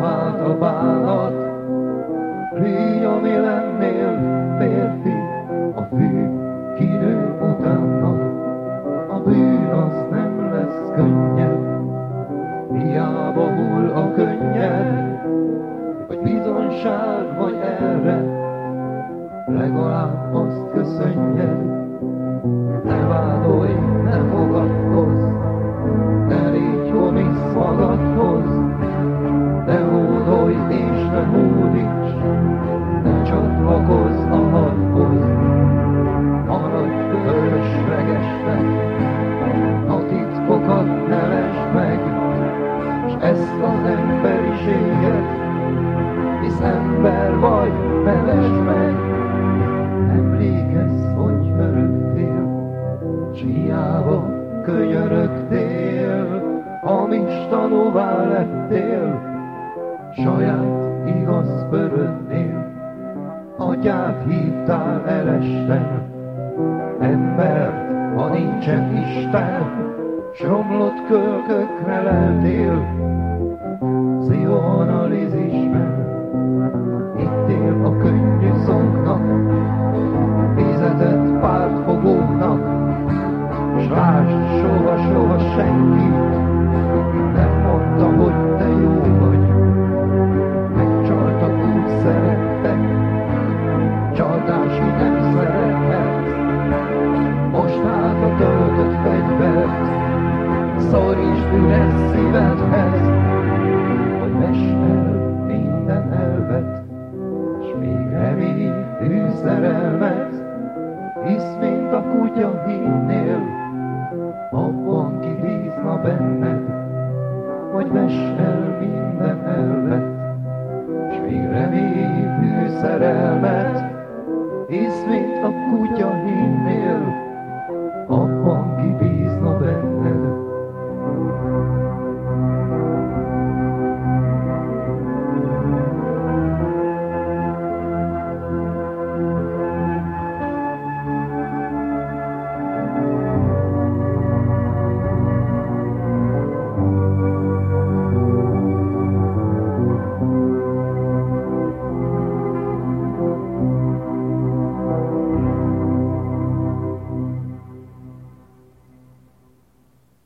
hát a bánat. Légy, ami lennél, férfi, a fű kinő utána. A bűn az nem lesz könnyed, hiába hull a könnyed, vagy bizonság vagy erre, legalább azt köszönjed. Ne vádolj, ne fogadj, ezt az emberiséget, hisz ember vagy, ne lesd meg, emlékezz, hogy öröktél, s hiába könyörögtél, hamis tanúvá lettél, saját igaz bőrödnél, atyát hívtál elesten, embert, ha nincsen Isten, s romlott kölkökre leltél, pszichoanalízisben, hittél a könnyű szongnak, fizetett pártfogóknak, s lásd, soha, soha senki most üres szívedhez, hogy mester minden elvet, s még remény tűszerelmet, hisz mint a kutya hinnél, abban ki bízna benned, hogy mester minden elvet, s még remény tűszerelmet, hisz mint a kutya hinnél, abban ki bízna